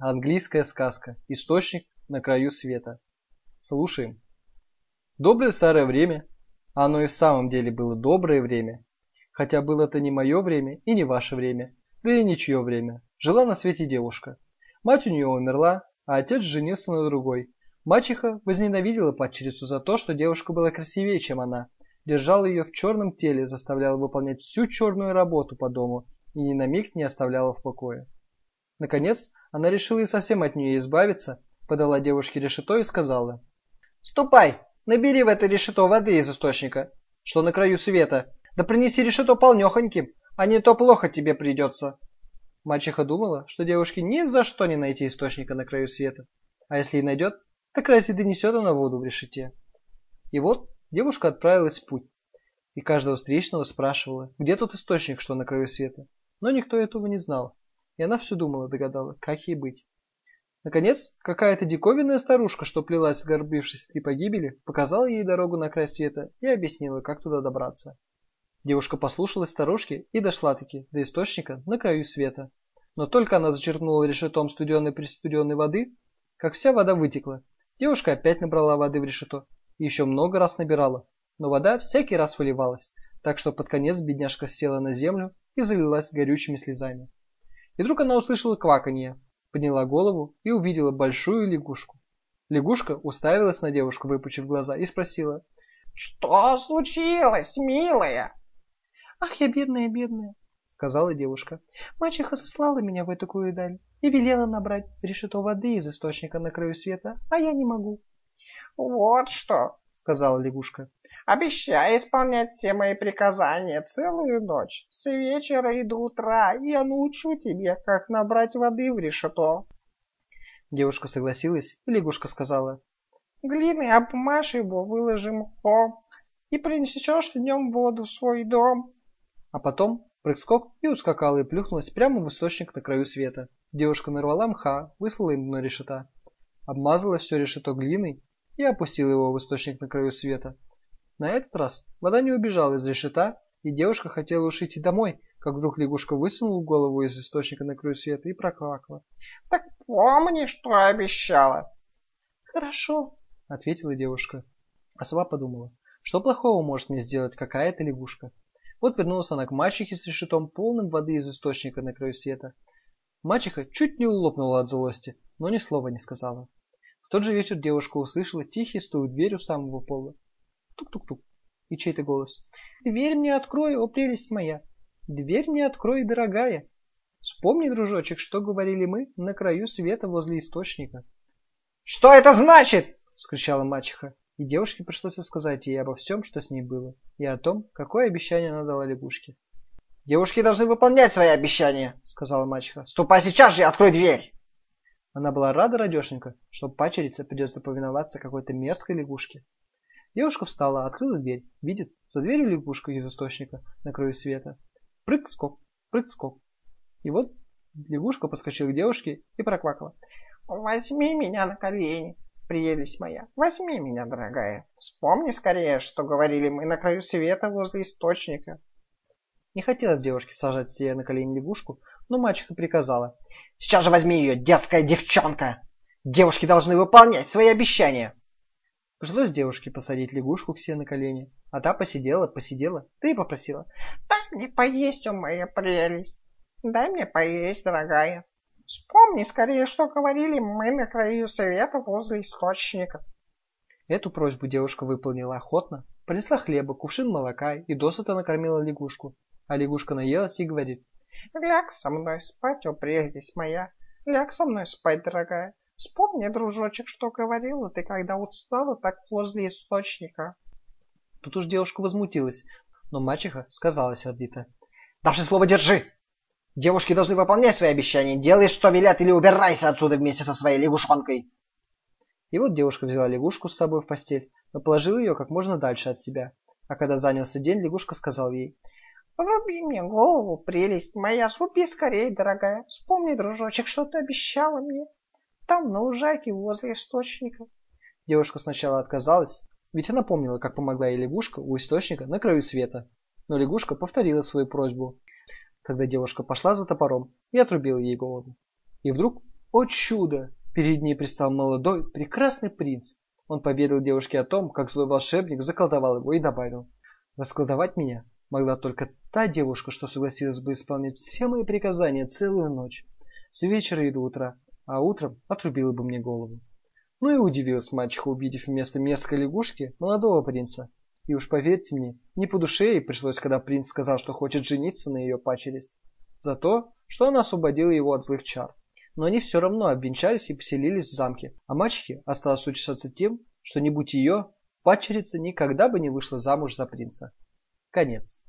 Английская сказка. Источник на краю света. Слушаем. Доброе старое время. Оно и в самом деле было доброе время. Хотя было это не мое время и не ваше время. Да и ничье время. Жила на свете девушка. Мать у нее умерла, а отец женился на другой. Мачеха возненавидела падчерицу за то, что девушка была красивее, чем она. Держала ее в черном теле, заставляла выполнять всю черную работу по дому и ни на миг не оставляла в покое. Наконец, она решила и совсем от нее избавиться, подала девушке решето и сказала. «Ступай, набери в это решето воды из источника, что на краю света, да принеси решето полнехоньким, а не то плохо тебе придется». Мачеха думала, что девушке ни за что не найти источника на краю света, а если и найдет, так разве донесет она воду в решете. И вот девушка отправилась в путь, и каждого встречного спрашивала, где тот источник, что на краю света, но никто этого не знал. И она все думала, догадала, как ей быть. Наконец, какая-то диковинная старушка, что плелась, сгорбившись при погибели, показала ей дорогу на край света и объяснила, как туда добраться. Девушка послушалась старушки и дошла-таки до источника на краю света. Но только она зачерпнула решетом студеной престуденной воды, как вся вода вытекла. Девушка опять набрала воды в решето и еще много раз набирала, но вода всякий раз выливалась, так что под конец бедняжка села на землю и залилась горючими слезами. И вдруг она услышала кваканье, подняла голову и увидела большую лягушку. Лягушка уставилась на девушку, выпучив глаза, и спросила. «Что случилось, милая?» «Ах, я бедная, бедная», — сказала девушка. «Мачеха сослала меня в эту даль и велела набрать решето воды из источника на краю света, а я не могу». «Вот что», — сказала лягушка. Обещай исполнять все мои приказания целую ночь, с вечера и до утра, и я научу тебе, как набрать воды в решето. Девушка согласилась, и лягушка сказала. Глиной обмажь его, выложи мхом, и принесешь в нем воду в свой дом. А потом прыг-скок и ускакала и плюхнулась прямо в источник на краю света. Девушка нарвала мха, выслала им на решета, обмазала все решето глиной и опустила его в источник на краю света. На этот раз вода не убежала из решета, и девушка хотела уж идти домой, как вдруг лягушка высунула голову из источника на краю света и проквакала. «Так помни, что обещала!» «Хорошо», — ответила девушка. А сова подумала, что плохого может мне сделать какая-то лягушка. Вот вернулась она к мачехе с решетом, полным воды из источника на краю света. Мачеха чуть не улопнула от злости, но ни слова не сказала. Тот же вечер девушка услышала тихий стук дверь у самого пола. Тук-тук-тук. И чей-то голос. Дверь мне открой, о прелесть моя. Дверь мне открой, дорогая. Вспомни, дружочек, что говорили мы на краю света возле источника. Что это значит? Вскричала мачеха. И девушке пришлось рассказать ей обо всем, что с ней было, и о том, какое обещание она дала лягушке. «Девушки должны выполнять свои обещания», — сказала мачеха. «Ступай сейчас же и открой дверь!» Она была рада, радешенька, что пачерице придется повиноваться какой-то мерзкой лягушке. Девушка встала, открыла дверь. Видит, за дверью лягушка из источника на краю света. Прыг-скок, прыг-скок. И вот лягушка подскочила к девушке и проквакала. «Возьми меня на колени, прелесть моя, возьми меня, дорогая. Вспомни скорее, что говорили мы на краю света возле источника». Не хотелось девушке сажать себе на колени лягушку, но мачеха приказала. «Сейчас же возьми ее, дерзкая девчонка! Девушки должны выполнять свои обещания!» Пришлось девушке посадить лягушку к себе на колени, а та посидела, посидела, да и попросила. «Дай мне поесть, о моя прелесть! Дай мне поесть, дорогая! Вспомни скорее, что говорили мы на краю света возле источника!» Эту просьбу девушка выполнила охотно, принесла хлеба, кувшин молока и досыта накормила лягушку. А лягушка наелась и говорит. «Ляг со мной спать, о прелесть моя! Ляг со мной спать, дорогая! Вспомни, дружочек, что говорила ты, когда устала так возле источника. Тут уж девушка возмутилась, но мачеха сказала сердито. Давши слово держи! Девушки должны выполнять свои обещания. Делай, что велят, или убирайся отсюда вместе со своей лягушонкой. И вот девушка взяла лягушку с собой в постель, но положила ее как можно дальше от себя. А когда занялся день, лягушка сказал ей. «Руби мне голову, прелесть моя, сруби скорее, дорогая. Вспомни, дружочек, что ты обещала мне. Там, на лужайке, возле источника. Девушка сначала отказалась, ведь она помнила, как помогла ей лягушка у источника на краю света. Но лягушка повторила свою просьбу, когда девушка пошла за топором и отрубила ей голову. И вдруг О чудо! Перед ней пристал молодой, прекрасный принц. Он поведал девушке о том, как злой волшебник заколдовал его и добавил. Расколдовать меня могла только та девушка, что согласилась бы исполнять все мои приказания целую ночь. С вечера и до утра, а утром отрубила бы мне голову. Ну и удивилась мачеха, увидев вместо мерзкой лягушки молодого принца. И уж поверьте мне, не по душе ей пришлось, когда принц сказал, что хочет жениться на ее пачерице. За то, что она освободила его от злых чар. Но они все равно обвенчались и поселились в замке, а мачехе осталось утешаться тем, что не будь ее, падчерица никогда бы не вышла замуж за принца. Конец.